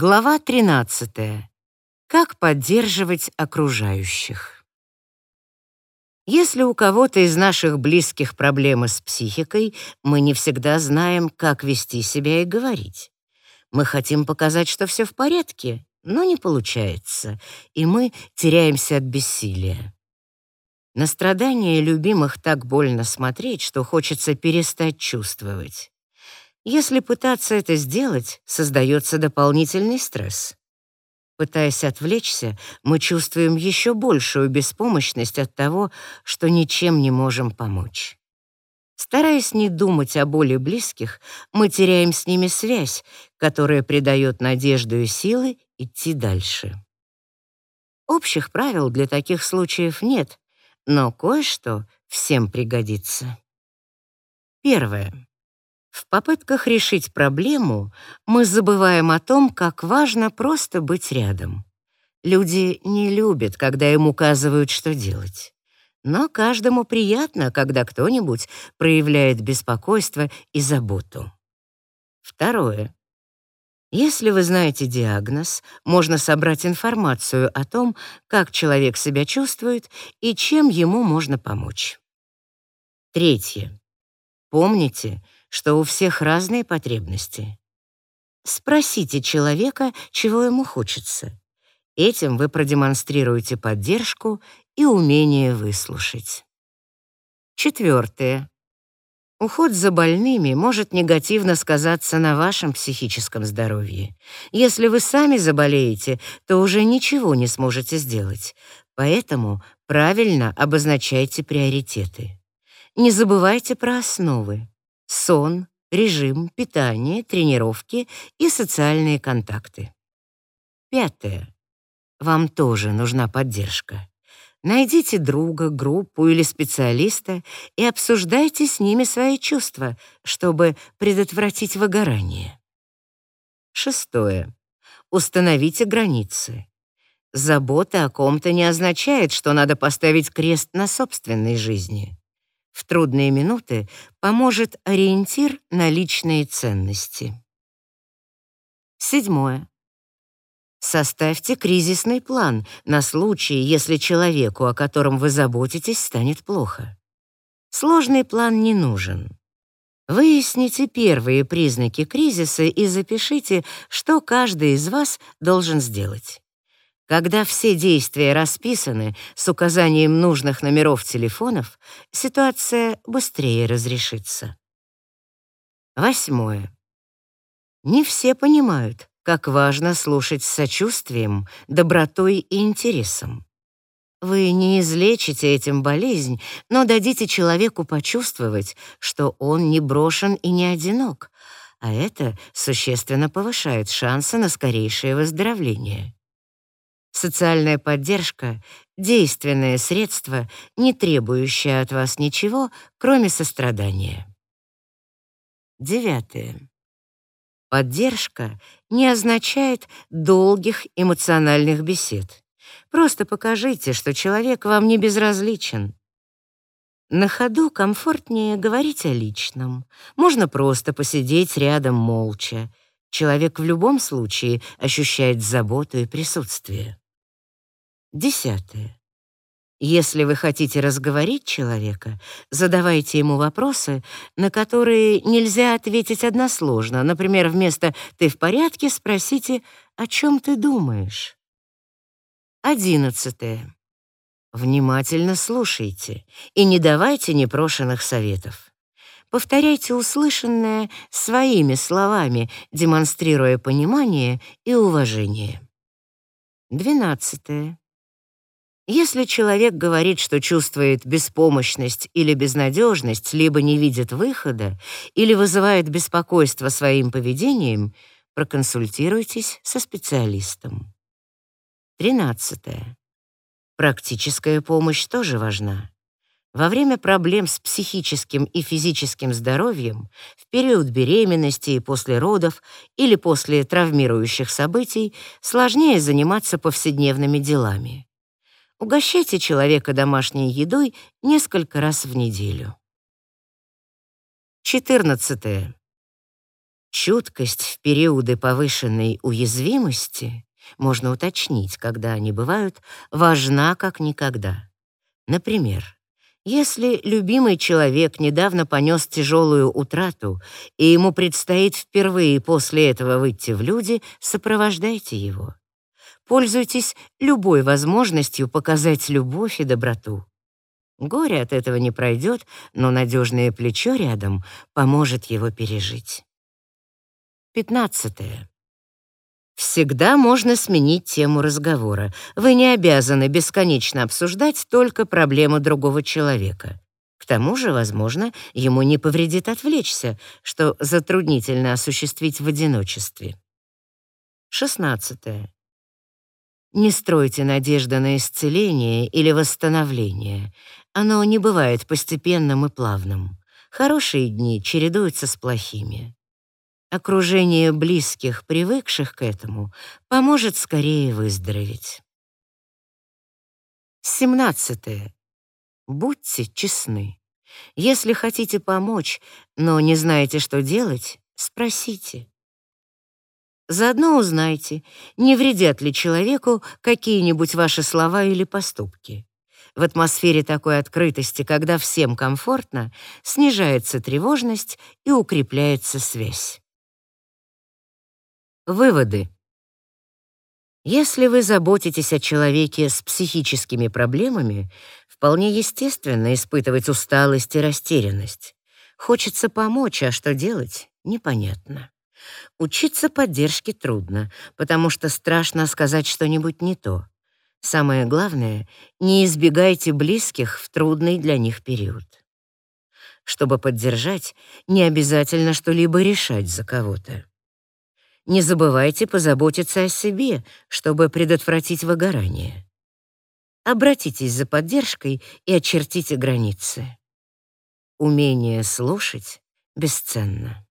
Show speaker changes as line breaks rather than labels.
Глава 13. Как поддерживать окружающих. Если у кого-то из наших близких проблемы с психикой, мы не всегда знаем, как вести себя и говорить. Мы хотим показать, что все в порядке, но не получается, и мы теряемся от бессилия. На страдания любимых так больно смотреть, что хочется перестать чувствовать. Если пытаться это сделать, создается дополнительный стресс. Пытаясь отвлечься, мы чувствуем еще большую беспомощность от того, что ничем не можем помочь. Стараясь не думать о боли близких, мы теряем с ними связь, которая придает надежду и силы идти дальше. Общих правил для таких случаев нет, но кое-что всем пригодится. Первое. В попытках решить проблему мы забываем о том, как важно просто быть рядом. Люди не любят, когда им указывают, что делать. Но каждому приятно, когда кто-нибудь проявляет беспокойство и заботу. Второе. Если вы знаете диагноз, можно собрать информацию о том, как человек себя чувствует и чем ему можно помочь. Третье. Помните, что у всех разные потребности. Спросите человека, чего ему хочется. Этим вы продемонстрируете поддержку и умение выслушать. Четвертое. Уход за больными может негативно сказаться на вашем психическом здоровье. Если вы сами заболеете, то уже ничего не сможете сделать. Поэтому правильно обозначайте приоритеты. Не забывайте про основы сон, режим, питание, тренировки и социальные контакты. Пятое. Вам тоже нужна поддержка. Найдите друга, группу или специалиста и обсуждайте с ними свои чувства, чтобы предотвратить выгорание. Шестое. Установите границы. Забота о ком-то не означает, что надо поставить крест на собственной жизни в трудные минуты поможет ориентир на личные ценности. Седьмое. Составьте кризисный план на случай, если человеку, о котором вы заботитесь, станет плохо. Сложный план не нужен. Выясните первые признаки кризиса и запишите, что каждый из вас должен сделать. Когда все действия расписаны с указанием нужных номеров телефонов, ситуация быстрее разрешится. Восьмое. Не все понимают, как важно слушать с сочувствием, добротой и интересом. Вы не излечите этим болезнь, но дадите человеку почувствовать, что он не брошен и не одинок, а это существенно повышает шансы на скорейшее выздоровление. Социальная поддержка — действенное средство, не требующее от вас ничего, кроме сострадания. Девятое. Поддержка не означает долгих эмоциональных бесед. Просто покажите, что человек вам не безразличен. На ходу комфортнее говорить о личном. Можно просто посидеть рядом молча. Человек в любом случае ощущает заботу и присутствие. Десятое. Если вы хотите разговорить человека, задавайте ему вопросы, на которые нельзя ответить односложно. Например, вместо «ты в порядке?» спросите «о чем ты думаешь?». Одиннадцатое. Внимательно слушайте и не давайте непрошенных советов. Повторяйте услышанное своими словами, демонстрируя понимание и уважение. Двенадцатое. Если человек говорит, что чувствует беспомощность или безнадежность, либо не видит выхода, или вызывает беспокойство своим поведением, проконсультируйтесь со специалистом. Тринадцатое. Практическая помощь тоже важна. Во время проблем с психическим и физическим здоровьем, в период беременности и после родов или после травмирующих событий сложнее заниматься повседневными делами. Угощайте человека домашней едой несколько раз в неделю. 14. Чуткость в периоды повышенной уязвимости, можно уточнить, когда они бывают, важна как никогда. Например, если любимый человек недавно понес тяжелую утрату, и ему предстоит впервые после этого выйти в люди, сопровождайте его. Пользуйтесь любой возможностью показать любовь и доброту. Горе от этого не пройдет, но надежное плечо рядом поможет его пережить. 15. Всегда можно сменить тему разговора. Вы не обязаны бесконечно обсуждать только проблему другого человека. К тому же, возможно, ему не повредит отвлечься, что затруднительно осуществить в одиночестве. 16. Не стройте надежды на исцеление или восстановление. Оно не бывает постепенным и плавным. Хорошие дни чередуются с плохими. Окружение близких, привыкших к этому, поможет скорее выздороветь. 17. Будьте честны. Если хотите помочь, но не знаете, что делать, спросите. Заодно узнайте, не вредят ли человеку какие-нибудь ваши слова или поступки. В атмосфере такой открытости, когда всем комфортно, снижается тревожность и укрепляется связь. Выводы. Если вы заботитесь о человеке с психическими проблемами, вполне естественно испытывать усталость и растерянность. Хочется помочь, а что делать — непонятно. Учиться поддержке трудно, потому что страшно сказать что-нибудь не то. Самое главное — не избегайте близких в трудный для них период. Чтобы поддержать, не обязательно что-либо решать за кого-то. Не забывайте позаботиться о себе, чтобы предотвратить выгорание. Обратитесь за поддержкой и очертите границы. Умение слушать бесценно.